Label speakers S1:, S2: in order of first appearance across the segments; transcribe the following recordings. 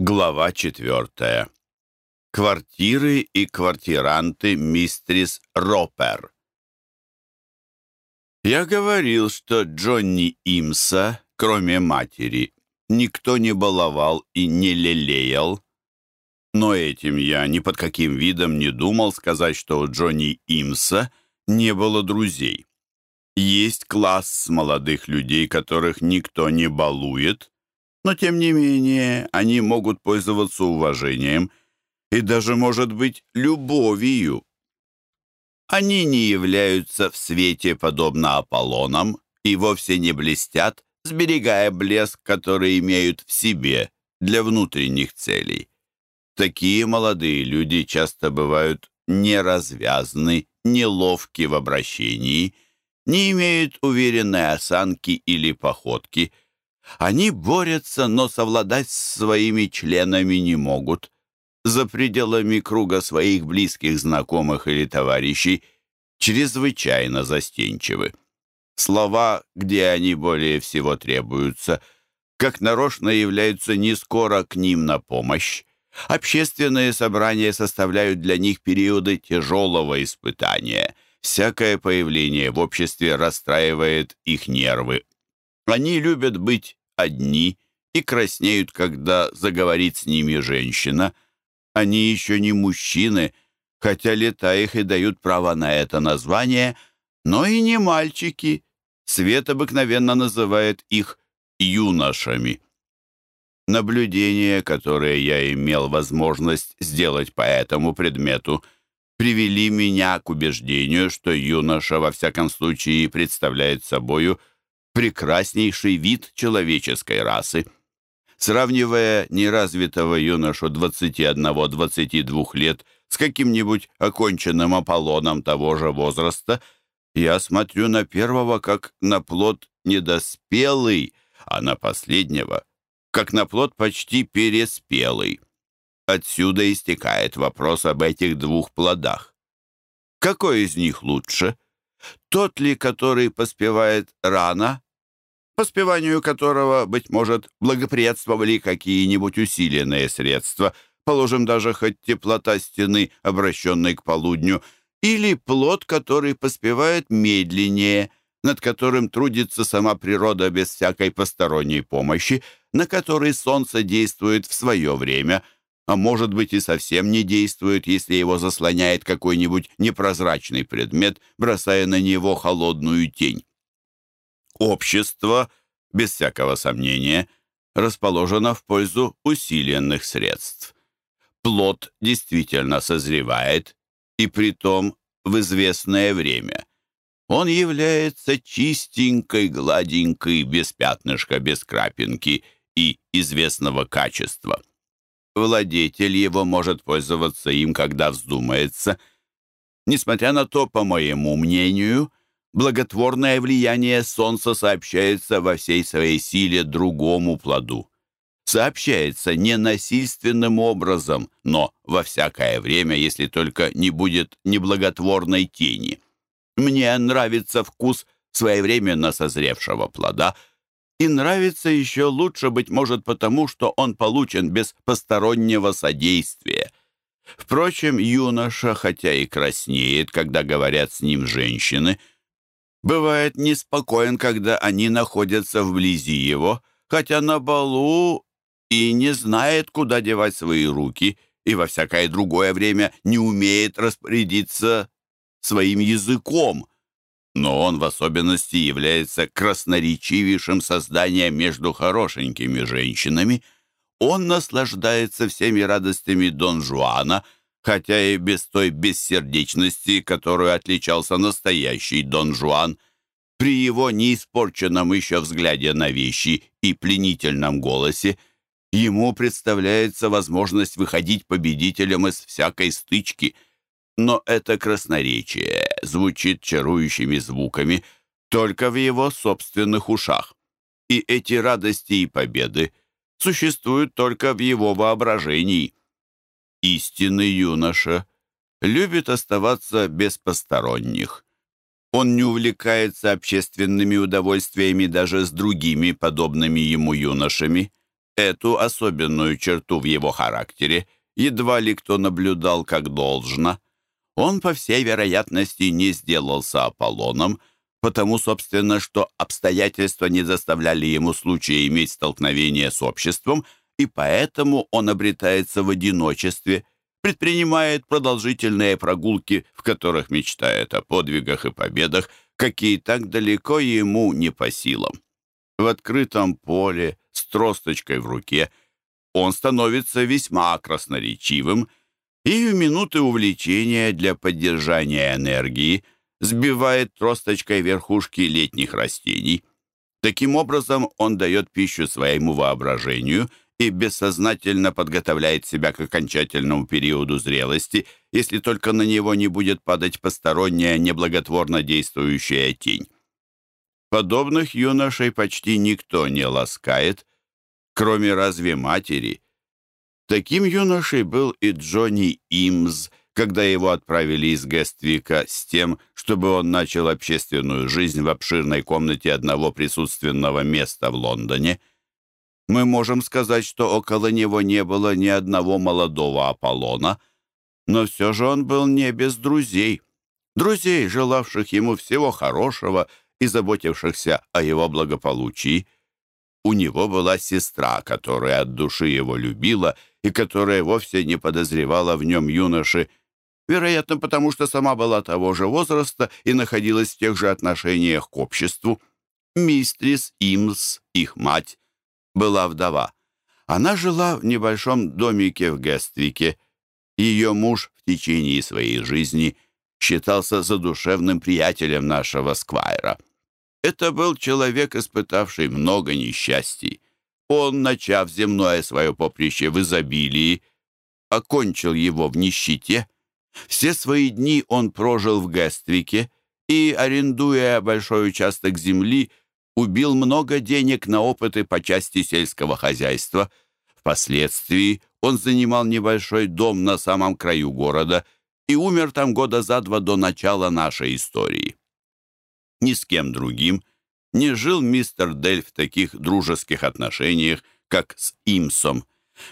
S1: Глава четвертая. Квартиры и квартиранты мистрис Ропер. Я говорил, что Джонни Имса, кроме матери, никто не баловал и не лелеял, но этим я ни под каким видом не думал сказать, что у Джонни Имса не было друзей. Есть класс молодых людей, которых никто не балует, но тем не менее они могут пользоваться уважением и даже, может быть, любовью. Они не являются в свете подобно Аполлонам и вовсе не блестят, сберегая блеск, который имеют в себе для внутренних целей. Такие молодые люди часто бывают неразвязны, неловки в обращении, не имеют уверенной осанки или походки – они борются, но совладать с своими членами не могут. За пределами круга своих близких знакомых или товарищей чрезвычайно застенчивы. Слова, где они более всего требуются, как нарочно являются не скоро к ним на помощь. Общественные собрания составляют для них периоды тяжелого испытания. Всякое появление в обществе расстраивает их нервы. Они любят быть одни и краснеют, когда заговорит с ними женщина. Они еще не мужчины, хотя лета их и дают право на это название, но и не мальчики. Свет обыкновенно называет их юношами. Наблюдения, которые я имел возможность сделать по этому предмету, привели меня к убеждению, что юноша во всяком случае представляет собою – прекраснейший вид человеческой расы. Сравнивая неразвитого юношу 21-22 лет с каким-нибудь оконченным Аполлоном того же возраста, я смотрю на первого как на плод недоспелый, а на последнего как на плод почти переспелый. Отсюда истекает вопрос об этих двух плодах. Какой из них лучше? Тот ли, который поспевает рано, поспеванию которого, быть может, благоприятствовали какие-нибудь усиленные средства, положим даже хоть теплота стены, обращенной к полудню, или плод, который поспевает медленнее, над которым трудится сама природа без всякой посторонней помощи, на который солнце действует в свое время, а может быть и совсем не действует, если его заслоняет какой-нибудь непрозрачный предмет, бросая на него холодную тень. Общество, без всякого сомнения, расположено в пользу усиленных средств. Плод действительно созревает, и притом в известное время. Он является чистенькой, гладенькой, без пятнышка, без крапинки и известного качества. Владетель его может пользоваться им, когда вздумается. Несмотря на то, по моему мнению, благотворное влияние солнца сообщается во всей своей силе другому плоду. Сообщается не насильственным образом, но во всякое время, если только не будет неблаготворной тени. Мне нравится вкус своевременно созревшего плода, и нравится еще лучше, быть может, потому, что он получен без постороннего содействия. Впрочем, юноша, хотя и краснеет, когда говорят с ним женщины, — бывает неспокоен, когда они находятся вблизи его, хотя на балу и не знает, куда девать свои руки, и во всякое другое время не умеет распорядиться своим языком. Но он в особенности является красноречивейшим созданием между хорошенькими женщинами. Он наслаждается всеми радостями Дон Жуана — хотя и без той бессердечности, которую отличался настоящий Дон Жуан. При его неиспорченном еще взгляде на вещи и пленительном голосе ему представляется возможность выходить победителем из всякой стычки. Но это красноречие звучит чарующими звуками только в его собственных ушах. И эти радости и победы существуют только в его воображении истинный юноша любит оставаться без посторонних. Он не увлекается общественными удовольствиями даже с другими подобными ему юношами. Эту особенную черту в его характере едва ли кто наблюдал как должно. Он, по всей вероятности, не сделался Аполлоном, потому, собственно, что обстоятельства не заставляли ему случая иметь столкновение с обществом, и поэтому он обретается в одиночестве, предпринимает продолжительные прогулки, в которых мечтает о подвигах и победах, какие так далеко ему не по силам. В открытом поле, с тросточкой в руке, он становится весьма красноречивым и в минуты увлечения для поддержания энергии – сбивает тросточкой верхушки летних растений. Таким образом, он дает пищу своему воображению и бессознательно подготовляет себя к окончательному периоду зрелости, если только на него не будет падать посторонняя неблаготворно действующая тень. Подобных юношей почти никто не ласкает, кроме разве матери. Таким юношей был и Джонни Имз, когда его отправили из Гествика с тем, чтобы он начал общественную жизнь в обширной комнате одного присутственного места в Лондоне. Мы можем сказать, что около него не было ни одного молодого Аполлона, но все же он был не без друзей, друзей, желавших ему всего хорошего и заботившихся о его благополучии. У него была сестра, которая от души его любила и которая вовсе не подозревала в нем юноши, вероятно, потому что сама была того же возраста и находилась в тех же отношениях к обществу. Мистрис Имс, их мать, была вдова. Она жила в небольшом домике в Гествике. Ее муж в течение своей жизни считался задушевным приятелем нашего Сквайра. Это был человек, испытавший много несчастий. Он, начав земное свое поприще в изобилии, окончил его в нищете — все свои дни он прожил в Гествике и, арендуя большой участок земли, убил много денег на опыты по части сельского хозяйства. Впоследствии он занимал небольшой дом на самом краю города и умер там года за два до начала нашей истории. Ни с кем другим не жил мистер Дель в таких дружеских отношениях, как с Имсом.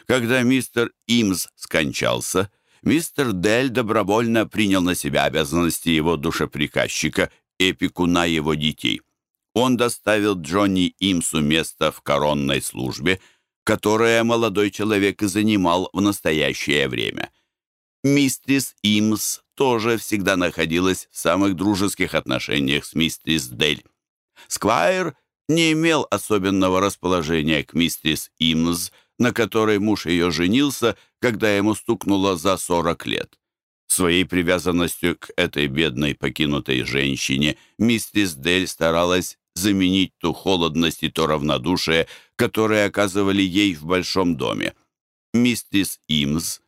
S1: Когда мистер Имс скончался, мистер Дель добровольно принял на себя обязанности его душеприказчика и опекуна его детей. Он доставил Джонни Имсу место в коронной службе, которое молодой человек и занимал в настоящее время. Мистрис Имс тоже всегда находилась в самых дружеских отношениях с мистрис Дель. Сквайр не имел особенного расположения к мистрис Имс, на которой муж ее женился, когда ему стукнуло за 40 лет. Своей привязанностью к этой бедной покинутой женщине миссис Дель старалась заменить ту холодность и то равнодушие, которые оказывали ей в большом доме. Миссис Имс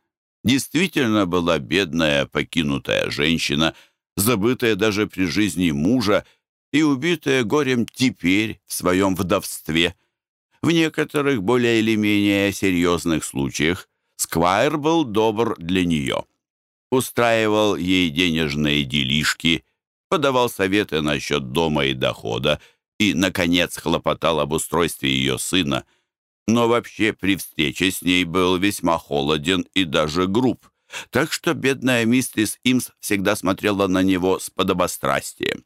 S1: действительно была бедная покинутая женщина, забытая даже при жизни мужа и убитая горем теперь в своем вдовстве – в некоторых более или менее серьезных случаях Сквайр был добр для нее. Устраивал ей денежные делишки, подавал советы насчет дома и дохода и, наконец, хлопотал об устройстве ее сына. Но вообще при встрече с ней был весьма холоден и даже груб. Так что бедная мистрис Имс всегда смотрела на него с подобострастием.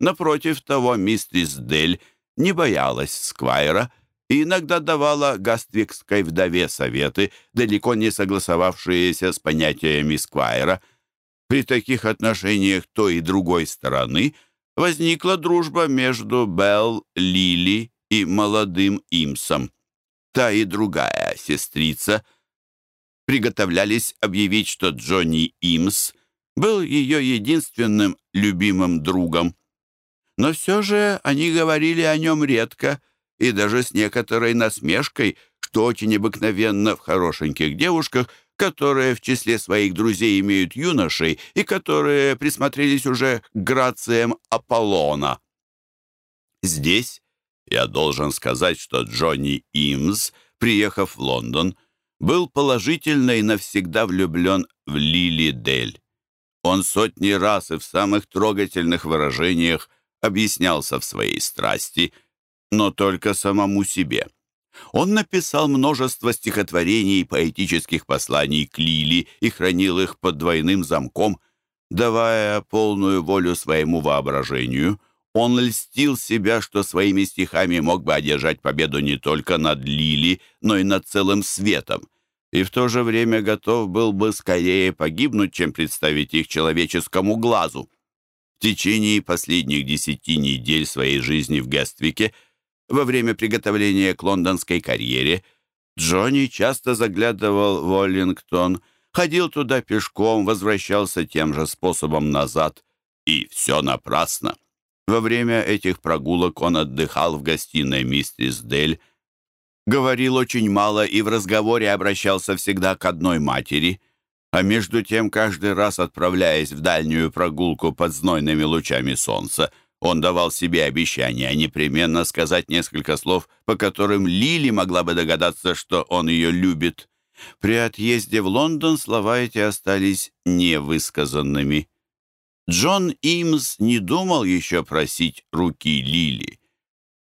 S1: Напротив того, мистрис Дель не боялась Сквайра, и иногда давала гаствикской вдове советы, далеко не согласовавшиеся с понятиями Сквайра. При таких отношениях той и другой стороны возникла дружба между Белл, Лили и молодым Имсом. Та и другая сестрица приготовлялись объявить, что Джонни Имс был ее единственным любимым другом. Но все же они говорили о нем редко — и даже с некоторой насмешкой, что очень обыкновенно в хорошеньких девушках, которые в числе своих друзей имеют юношей и которые присмотрелись уже к грациям Аполлона. Здесь я должен сказать, что Джонни Имс, приехав в Лондон, был положительно и навсегда влюблен в Лили Дель. Он сотни раз и в самых трогательных выражениях объяснялся в своей страсти – но только самому себе. Он написал множество стихотворений и поэтических посланий к Лили и хранил их под двойным замком, давая полную волю своему воображению. Он льстил себя, что своими стихами мог бы одержать победу не только над Лили, но и над целым светом, и в то же время готов был бы скорее погибнуть, чем представить их человеческому глазу. В течение последних десяти недель своей жизни в Гествике – во время приготовления к лондонской карьере Джонни часто заглядывал в Оллингтон, ходил туда пешком, возвращался тем же способом назад. И все напрасно. Во время этих прогулок он отдыхал в гостиной миссис Дель, говорил очень мало и в разговоре обращался всегда к одной матери, а между тем каждый раз, отправляясь в дальнюю прогулку под знойными лучами солнца, он давал себе обещание непременно сказать несколько слов, по которым Лили могла бы догадаться, что он ее любит. При отъезде в Лондон слова эти остались невысказанными. Джон Имс не думал еще просить руки Лили.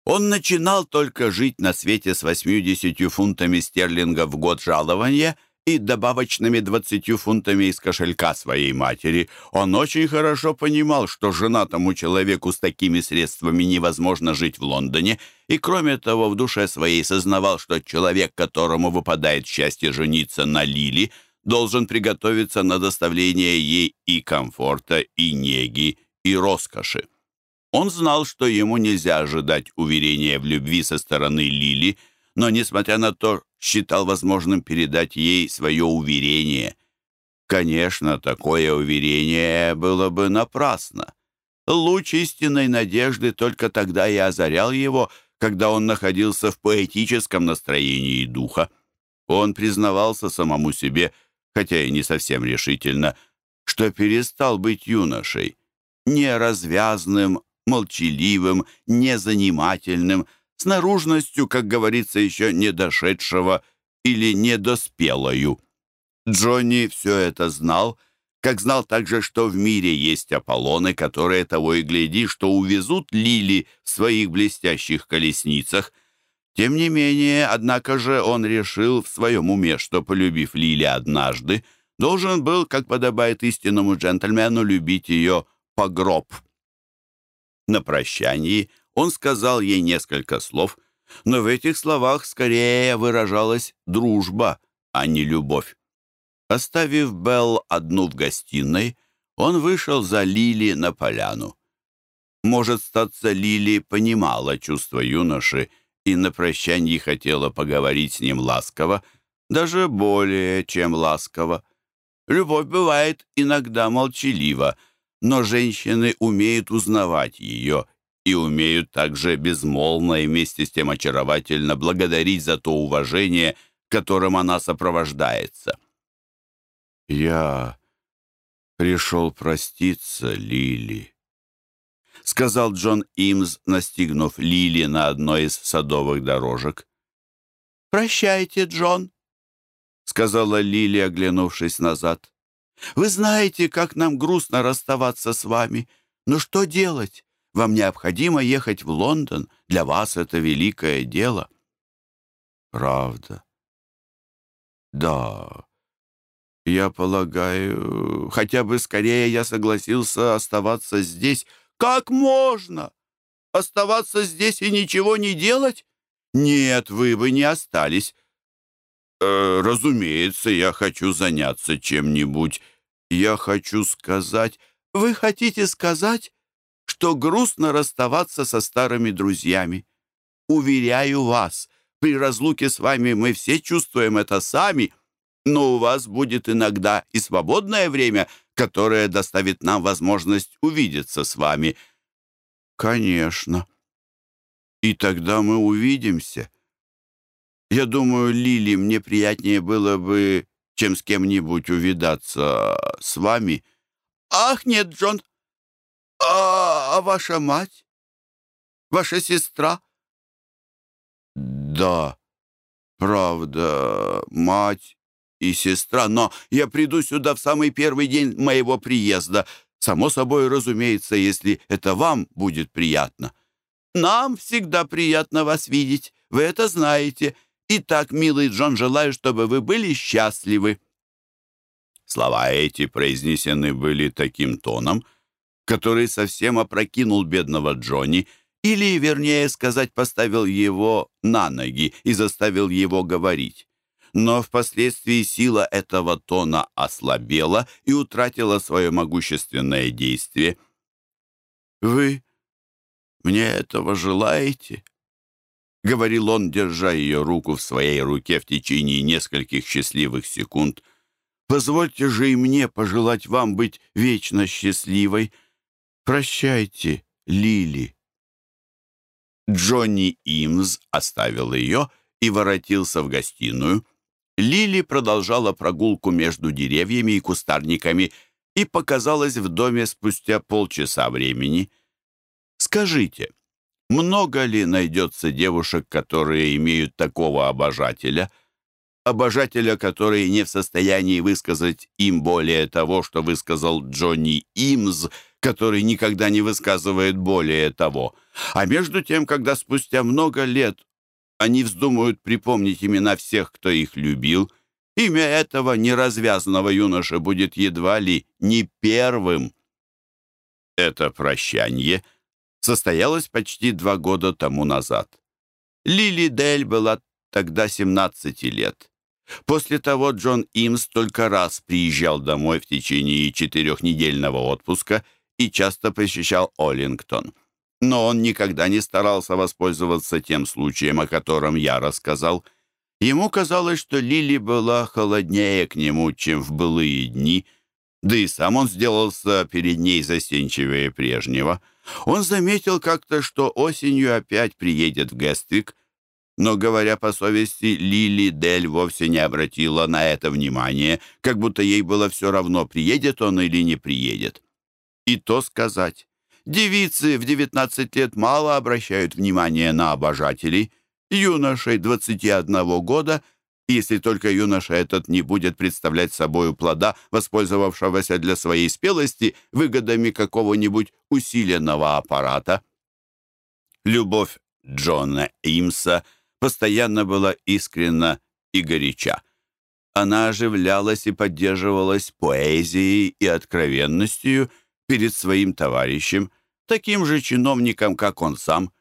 S1: Он начинал только жить на свете с 80 фунтами стерлингов в год жалования — и добавочными двадцатью фунтами из кошелька своей матери. Он очень хорошо понимал, что женатому человеку с такими средствами невозможно жить в Лондоне, и, кроме того, в душе своей сознавал, что человек, которому выпадает счастье жениться на Лили, должен приготовиться на доставление ей и комфорта, и неги, и роскоши. Он знал, что ему нельзя ожидать уверения в любви со стороны Лили, но, несмотря на то, считал возможным передать ей свое уверение. Конечно, такое уверение было бы напрасно. Луч истинной надежды только тогда и озарял его, когда он находился в поэтическом настроении духа. Он признавался самому себе, хотя и не совсем решительно, что перестал быть юношей, неразвязным, молчаливым, незанимательным, с наружностью, как говорится, еще не дошедшего или недоспелою. Джонни все это знал, как знал также, что в мире есть Аполлоны, которые того и гляди, что увезут Лили в своих блестящих колесницах. Тем не менее, однако же он решил в своем уме, что, полюбив Лили однажды, должен был, как подобает истинному джентльмену, любить ее по гроб. На прощании он сказал ей несколько слов, но в этих словах скорее выражалась дружба, а не любовь. Оставив Белл одну в гостиной, он вышел за Лили на поляну. Может, статься Лили понимала чувства юноши и на прощанье хотела поговорить с ним ласково, даже более, чем ласково. Любовь бывает иногда молчалива, но женщины умеют узнавать ее и умеют также безмолвно и вместе с тем очаровательно благодарить за то уважение, которым она сопровождается. «Я пришел проститься, Лили», — сказал Джон Имс, настигнув Лили на одной из садовых дорожек. «Прощайте, Джон», — сказала Лили, оглянувшись назад. «Вы знаете, как нам грустно расставаться с вами, но что делать? Вам необходимо ехать в Лондон. Для вас это великое дело». «Правда?» «Да. Я полагаю, хотя бы скорее я согласился оставаться здесь. Как можно? Оставаться здесь и ничего не делать? Нет, вы бы не остались. Э, разумеется, я хочу заняться чем-нибудь. Я хочу сказать... Вы хотите сказать, что грустно расставаться со старыми друзьями. Уверяю вас, при разлуке с вами мы все чувствуем это сами, но у вас будет иногда и свободное время, которое доставит нам возможность увидеться с вами. Конечно. И тогда мы увидимся. Я думаю, Лили, мне приятнее было бы, чем с кем-нибудь увидаться с вами. Ах, нет, Джон, а, а ваша мать? Ваша сестра? Да, правда, мать и сестра, но я приду сюда в самый первый день моего приезда. Само собой, разумеется, если это вам будет приятно. Нам всегда приятно вас видеть. Вы это знаете. Итак, милый Джон, желаю, чтобы вы были счастливы». Слова эти произнесены были таким тоном, который совсем опрокинул бедного Джонни, или, вернее сказать, поставил его на ноги и заставил его говорить. Но впоследствии сила этого тона ослабела и утратила свое могущественное действие. «Вы мне этого желаете?» — говорил он, держа ее руку в своей руке в течение нескольких счастливых секунд. «Позвольте же и мне пожелать вам быть вечно счастливой. Прощайте, Лили». Джонни Имс оставил ее и воротился в гостиную. Лили продолжала прогулку между деревьями и кустарниками и показалась в доме спустя полчаса времени. «Скажите, много ли найдется девушек, которые имеют такого обожателя?» обожателя, который не в состоянии высказать им более того, что высказал Джонни Имс, который никогда не высказывает более того. А между тем, когда спустя много лет они вздумают припомнить имена всех, кто их любил, имя этого неразвязанного юноши будет едва ли не первым. Это прощание состоялось почти два года тому назад. Лили Дель была тогда 17 лет. После того Джон Имс только раз приезжал домой в течение четырехнедельного отпуска и часто посещал Оллингтон. Но он никогда не старался воспользоваться тем случаем, о котором я рассказал. Ему казалось, что Лили была холоднее к нему, чем в былые дни, да и сам он сделался перед ней застенчивее прежнего. Он заметил как-то, что осенью опять приедет в Гествик, но, говоря по совести, Лили Дель вовсе не обратила на это внимания, как будто ей было все равно, приедет он или не приедет. И то сказать. Девицы в 19 лет мало обращают внимание на обожателей. Юношей 21 года, если только юноша этот не будет представлять собою плода, воспользовавшегося для своей спелости выгодами какого-нибудь усиленного аппарата. Любовь Джона Имса постоянно была искренна и горяча. Она оживлялась и поддерживалась поэзией и откровенностью перед своим товарищем, таким же чиновником, как он сам.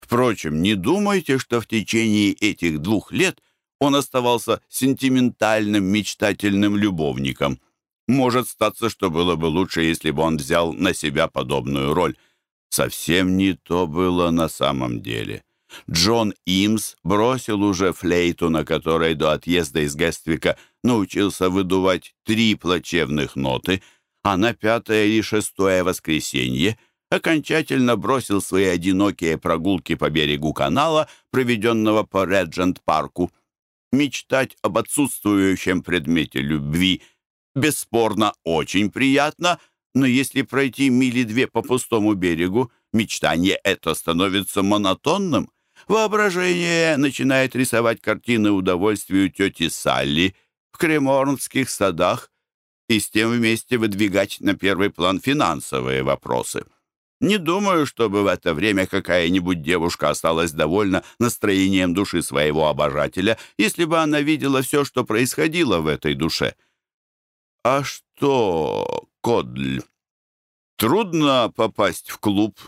S1: Впрочем, не думайте, что в течение этих двух лет он оставался сентиментальным, мечтательным любовником. Может статься, что было бы лучше, если бы он взял на себя подобную роль. Совсем не то было на самом деле. Джон Имс бросил уже флейту, на которой до отъезда из Гествика научился выдувать три плачевных ноты, а на пятое или шестое воскресенье окончательно бросил свои одинокие прогулки по берегу канала, проведенного по Реджент-парку. Мечтать об отсутствующем предмете любви бесспорно очень приятно, но если пройти мили две по пустому берегу, мечтание это становится монотонным. Воображение начинает рисовать картины удовольствию тети Салли в креморнских садах и с тем вместе выдвигать на первый план финансовые вопросы. Не думаю, чтобы в это время какая-нибудь девушка осталась довольна настроением души своего обожателя, если бы она видела все, что происходило в этой душе. А что, Кодль, трудно попасть в клуб?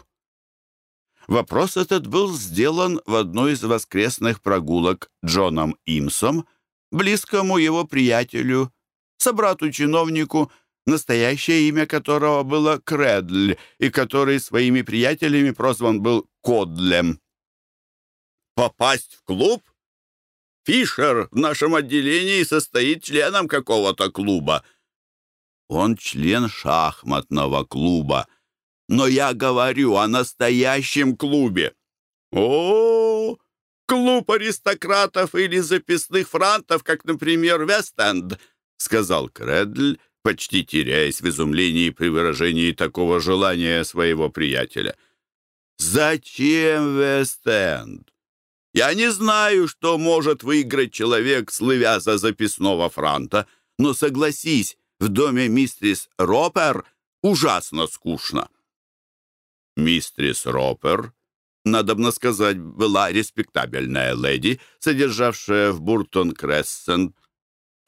S1: Вопрос этот был сделан в одной из воскресных прогулок Джоном Имсом, близкому его приятелю, собрату-чиновнику, настоящее имя которого было Кредль, и который своими приятелями прозван был Кодлем. «Попасть в клуб? Фишер в нашем отделении состоит членом какого-то клуба». «Он член шахматного клуба», но я говорю о настоящем клубе. О, клуб аристократов или записных франтов, как, например, Вест-Энд, сказал Кредль, почти теряясь в изумлении при выражении такого желания своего приятеля. «Зачем Вест-Энд? Я не знаю, что может выиграть человек, слывя за записного франта, но согласись, в доме мистерис Ропер ужасно скучно». Мистрис Ропер надобно сказать, была респектабельная леди, содержавшая в Буртон-Крессент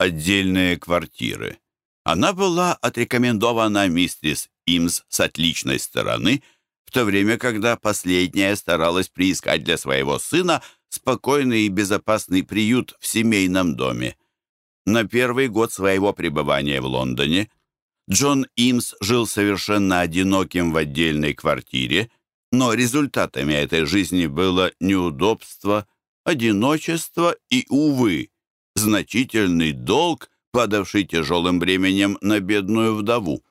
S1: отдельные квартиры. Она была отрекомендована мистерис Имс с отличной стороны, в то время, когда последняя старалась приискать для своего сына спокойный и безопасный приют в семейном доме. На первый год своего пребывания в Лондоне Джон Имс жил совершенно одиноким в отдельной квартире, но результатами этой жизни было неудобство, одиночество и, увы, значительный долг, падавший тяжелым бременем на бедную вдову.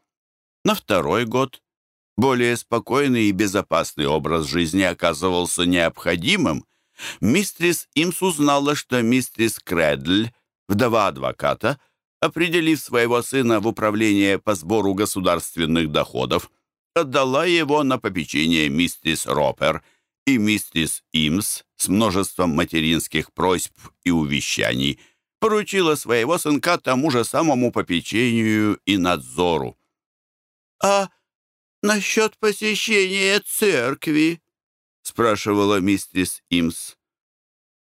S1: На второй год более спокойный и безопасный образ жизни оказывался необходимым. Мистрис Имс узнала, что мистрис Кредль, вдова адвоката, определив своего сына в управление по сбору государственных доходов, отдала его на попечение мистерис Ропер и мистерис Имс с множеством материнских просьб и увещаний поручила своего сынка тому же самому попечению и надзору. «А насчет посещения церкви?» — спрашивала мистерис Имс.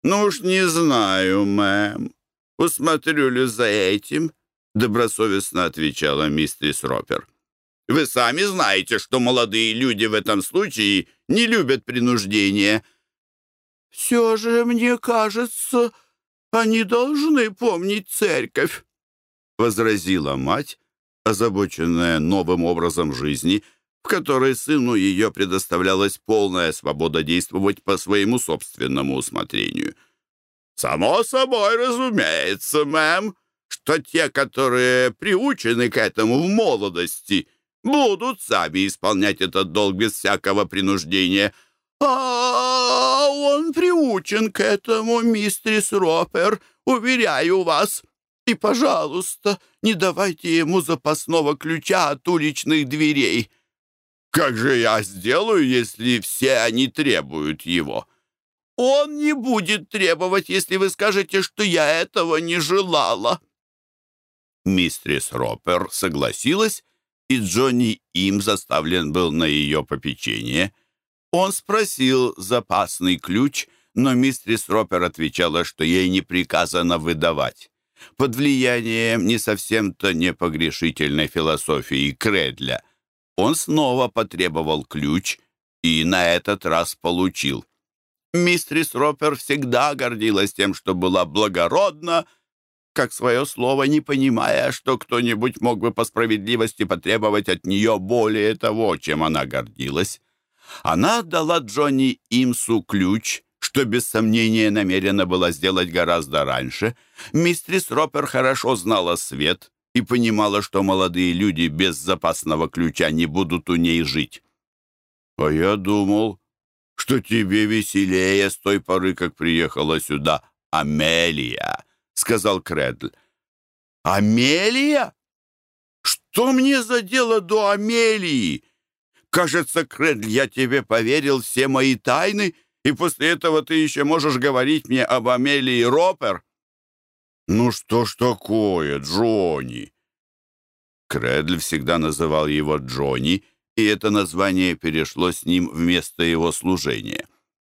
S1: «Ну уж не знаю, мэм. Усмотрю ли за этим?» — добросовестно отвечала мистерис Ропер. Вы сами знаете, что молодые люди в этом случае не любят принуждения». «Все же, мне кажется, они должны помнить церковь», — возразила мать, озабоченная новым образом жизни, в которой сыну ее предоставлялась полная свобода действовать по своему собственному усмотрению. «Само собой, разумеется, мэм, что те, которые приучены к этому в молодости, — будут сами исполнять этот долг без всякого принуждения. А он приучен к этому, мистерис Ропер, уверяю вас. И, пожалуйста, не давайте ему запасного ключа от уличных дверей. Как же я сделаю, если все они требуют его? Он не будет требовать, если вы скажете, что я этого не желала. Мистерис Ропер согласилась и Джонни им заставлен был на ее попечение. Он спросил запасный ключ, но мистерис Ропер отвечала, что ей не приказано выдавать. Под влиянием не совсем-то непогрешительной философии Кредля он снова потребовал ключ и на этот раз получил. Мистерис Ропер всегда гордилась тем, что была благородна, как свое слово, не понимая, что кто-нибудь мог бы по справедливости потребовать от нее более того, чем она гордилась. Она отдала Джонни Имсу ключ, что без сомнения намерена была сделать гораздо раньше. Мистрис Ропер хорошо знала свет и понимала, что молодые люди без запасного ключа не будут у ней жить. «А я думал, что тебе веселее с той поры, как приехала сюда Амелия», сказал Кредль. «Амелия? Что мне за дело до Амелии? Кажется, Кредль, я тебе поверил все мои тайны, и после этого ты еще можешь говорить мне об Амелии Ропер?» «Ну что ж такое, Джонни?» Кредль всегда называл его Джонни, и это название перешло с ним вместо его служения.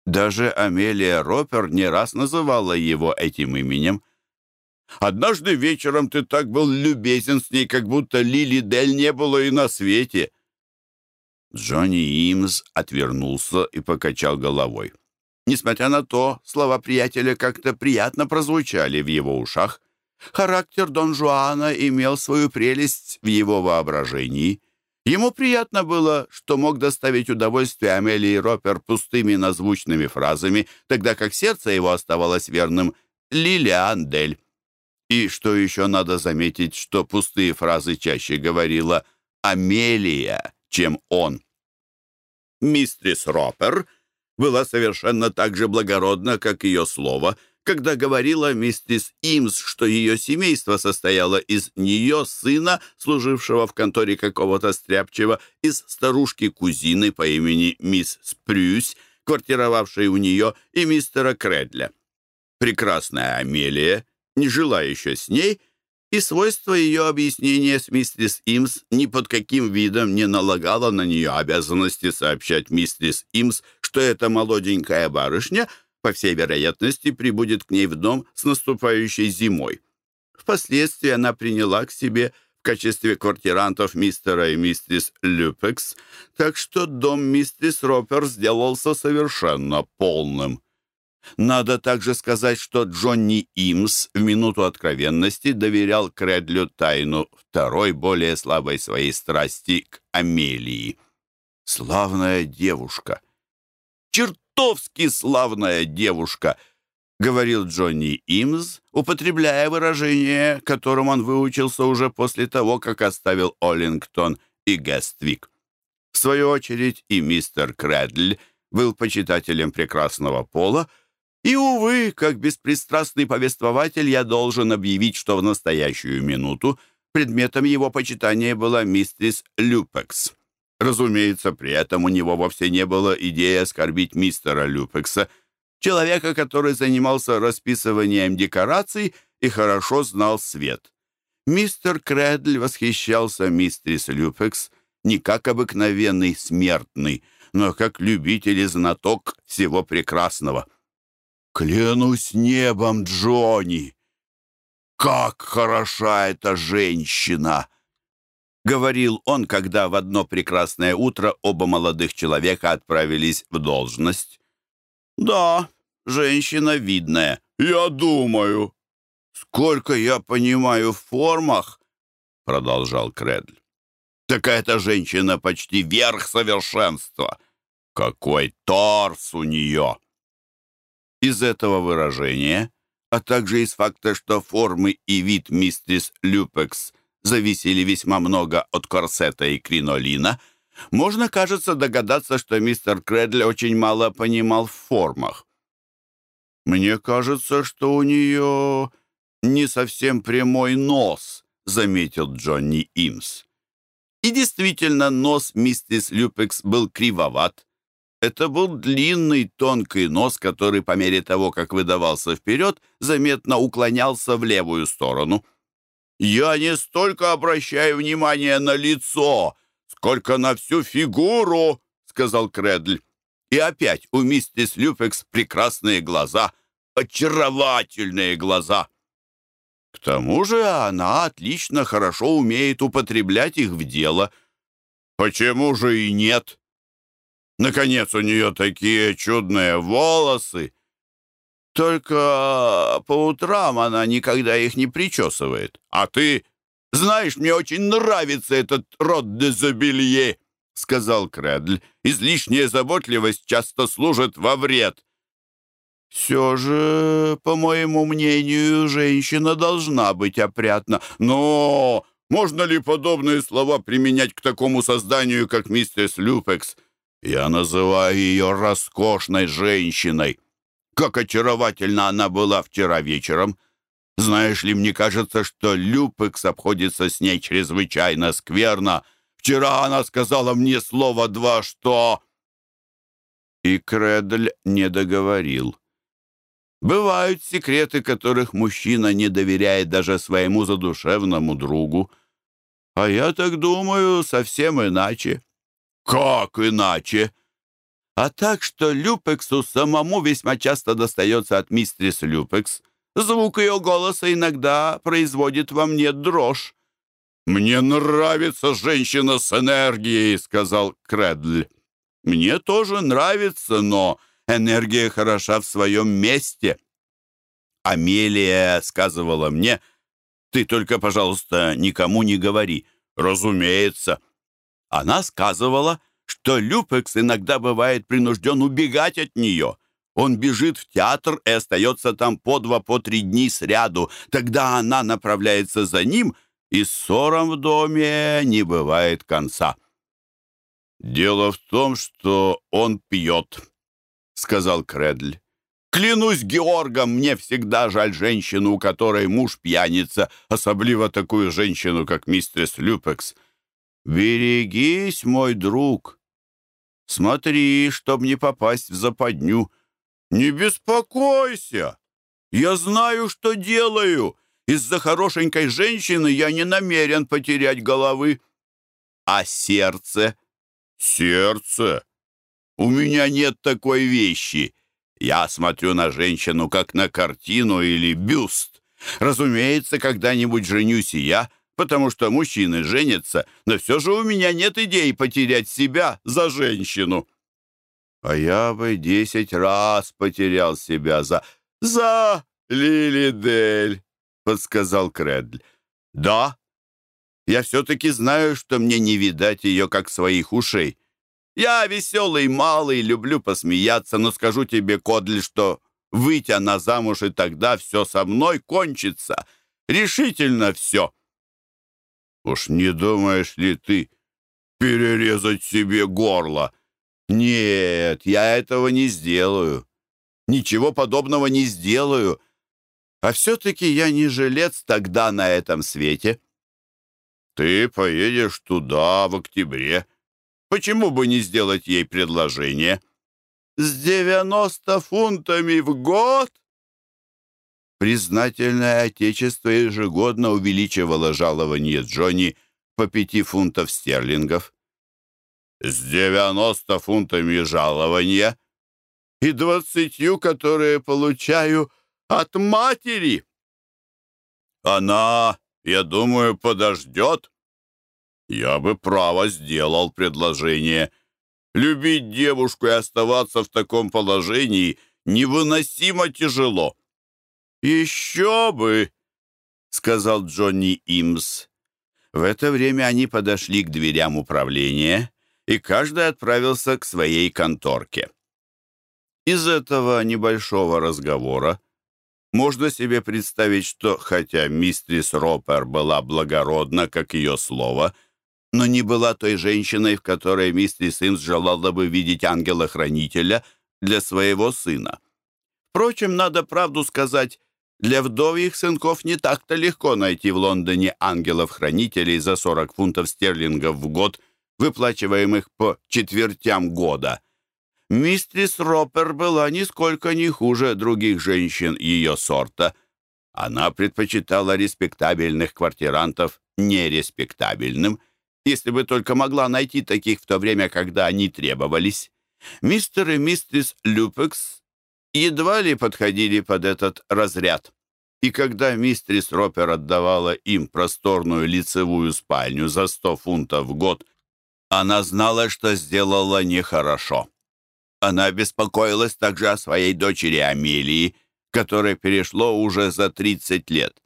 S1: Даже Амелия Ропер не раз называла его этим именем — Однажды вечером ты так был любезен с ней, как будто Лили Дель не было и на свете». Джонни Имс отвернулся и покачал головой. Несмотря на то, слова приятеля как-то приятно прозвучали в его ушах. Характер Дон Жуана имел свою прелесть в его воображении. Ему приятно было, что мог доставить удовольствие Амелии Ропер пустыми назвучными фразами, тогда как сердце его оставалось верным Лилиан Дель. И что еще надо заметить, что пустые фразы чаще говорила Амелия, чем он. Мистрис Ропер была совершенно так же благородна, как ее слово, когда говорила мистрис Имс, что ее семейство состояло из нее сына, служившего в конторе какого-то стряпчего, из старушки-кузины по имени мисс Спрюсь, квартировавшей у нее, и мистера Кредля. Прекрасная Амелия не жила еще с ней, и свойство ее объяснения с мистерис Имс ни под каким видом не налагало на нее обязанности сообщать мистерис Имс, что эта молоденькая барышня, по всей вероятности, прибудет к ней в дом с наступающей зимой. Впоследствии она приняла к себе в качестве квартирантов мистера и мистерис Люпекс, так что дом мистерис Ропер сделался совершенно полным. Надо также сказать, что Джонни Имс в минуту откровенности доверял Кредлю тайну второй, более слабой своей страсти к Амелии. Славная девушка! Чертовски славная девушка! — говорил Джонни Имс, употребляя выражение, которым он выучился уже после того, как оставил Оллингтон и Гествик. В свою очередь и мистер Кредль был почитателем прекрасного пола, и, увы, как беспристрастный повествователь, я должен объявить, что в настоящую минуту предметом его почитания была мистерис Люпекс. Разумеется, при этом у него вовсе не было идеи оскорбить мистера Люпекса — человека, который занимался расписыванием декораций и хорошо знал свет. Мистер Кредль восхищался мистерис Люпекс не как обыкновенный смертный, но как любитель и знаток всего прекрасного. «Клянусь небом, Джонни! Как хороша эта женщина!» — говорил он, когда в одно прекрасное утро оба молодых человека отправились в должность. «Да, женщина видная. Я думаю. Сколько я понимаю в формах, продолжал Кредль. Так эта женщина почти верх совершенства. Какой торс у нее! Из этого выражения, а также из факта, что формы и вид мистерис Люпекс зависели весьма много от корсета и кринолина, можно, кажется, догадаться, что мистер Кредль очень мало понимал в формах. «Мне кажется, что у нее не совсем прямой нос», — заметил Джонни Имс. И действительно, нос миссис Люпекс был кривоват. Это был длинный, тонкий нос, который по мере того, как выдавался вперед, заметно уклонялся в левую сторону. «Я не столько обращаю внимание на лицо, сколько на всю фигуру», — сказал Кредль. И опять у миссис Люпекс прекрасные глаза, очаровательные глаза. К тому же она отлично хорошо умеет употреблять их в дело. Почему же и нет? Наконец, у нее такие чудные волосы. Только по утрам она никогда их не причесывает. А ты знаешь, мне очень нравится этот род дезобелье. — сказал Кредль. «Излишняя заботливость часто служит во вред». «Все же, по моему мнению, женщина должна быть опрятна. Но можно ли подобные слова применять к такому созданию, как миссис Люпекс? Я называю ее роскошной женщиной. Как очаровательна она была вчера вечером. Знаешь ли, мне кажется, что Люпекс обходится с ней чрезвычайно скверно». Вчера она сказала мне слово два, что...» И Кредль не договорил. Бывают секреты, которых мужчина не доверяет даже своему задушевному другу. А я так думаю совсем иначе. Как иначе? А так, что Люпексу самому весьма часто достается от мистерис Люпекс. Звук ее голоса иногда производит во мне дрожь. «Мне нравится женщина с энергией», — сказал Кредль. «Мне тоже нравится, но энергия хороша в своем месте». Амелия сказывала мне, «Ты только, пожалуйста, никому не говори». «Разумеется». Она сказывала, что Люпекс иногда бывает принужден убегать от нее. Он бежит в театр и остается там по два, по три дни сряду. Тогда она направляется за ним — и ссорам в доме не бывает конца. «Дело в том, что он пьет», — сказал Кредль. «Клянусь Георгом, мне всегда жаль женщину, у которой муж пьяница, особливо такую женщину, как мистерс Люпекс. Берегись, мой друг. Смотри, чтоб не попасть в западню. Не беспокойся, я знаю, что делаю». Из-за хорошенькой женщины я не намерен потерять головы. А сердце? Сердце? У меня нет такой вещи. Я смотрю на женщину, как на картину или бюст. Разумеется, когда-нибудь женюсь и я, потому что мужчины женятся, но все же у меня нет идей потерять себя за женщину. А я бы десять раз потерял себя за... за Лили Дель, подсказал Кредль. Да, я все-таки знаю, что мне не видать ее, как своих ушей. Я веселый малый, люблю посмеяться, но скажу тебе, Кодль, что выйти она замуж, и тогда все со мной кончится. Решительно все. Уж не думаешь ли ты перерезать себе горло? Нет, я этого не сделаю. Ничего подобного не сделаю. А все-таки я не жилец тогда на этом свете. Ты поедешь туда в октябре, Почему бы не сделать ей предложение? С девяносто фунтами в год? Признательное отечество ежегодно увеличивало жалование Джонни по пяти фунтов стерлингов. С девяносто фунтами жалования и двадцатью, которые получаю от матери. Она, я думаю, подождет. Я бы право сделал предложение. Любить девушку и оставаться в таком положении невыносимо тяжело. «Еще бы!» — сказал Джонни Имс. В это время они подошли к дверям управления, и каждый отправился к своей конторке. Из этого небольшого разговора можно себе представить, что, хотя мистрис Ропер была благородна, как ее слово — но не была той женщиной, в которой миссис Симс желала бы видеть ангела-хранителя для своего сына. Впрочем, надо правду сказать, для вдовьих сынков не так-то легко найти в Лондоне ангелов-хранителей за 40 фунтов стерлингов в год, выплачиваемых по четвертям года. Мистрис Роппер была нисколько не хуже других женщин ее сорта. Она предпочитала респектабельных квартирантов нереспектабельным – если бы только могла найти таких в то время, когда они требовались. Мистер и мистерис Люпекс едва ли подходили под этот разряд. И когда мистерис Ропер отдавала им просторную лицевую спальню за 100 фунтов в год, она знала, что сделала нехорошо. Она беспокоилась также о своей дочери Амелии, которой перешло уже за 30 лет.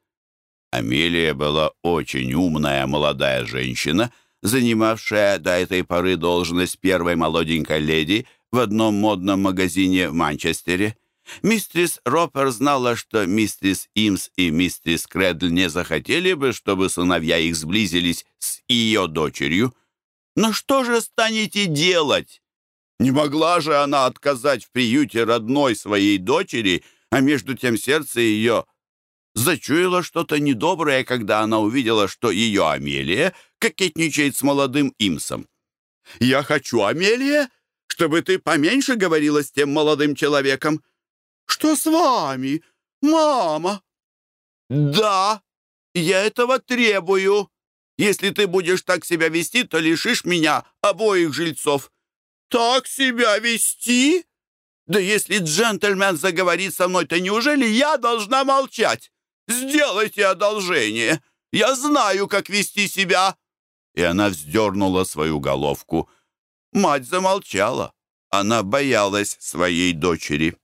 S1: Амелия была очень умная молодая женщина — занимавшая до этой поры должность первой молоденькой леди в одном модном магазине в Манчестере. Мистрис Роппер знала, что мистрис Имс и мистрис Кредль не захотели бы, чтобы сыновья их сблизились с ее дочерью. Но что же станете делать? Не могла же она отказать в приюте родной своей дочери, а между тем сердце ее зачуяло что-то недоброе, когда она увидела, что ее Амелия кокетничает с молодым имсом. «Я хочу, Амелия, чтобы ты поменьше говорила с тем молодым человеком». «Что с вами, мама?» «Да, я этого требую. Если ты будешь так себя вести, то лишишь меня обоих жильцов». «Так себя вести?» «Да если джентльмен заговорит со мной, то неужели я должна молчать? Сделайте одолжение. Я знаю, как вести себя!» И она вздернула свою головку. Мать замолчала. Она боялась своей дочери.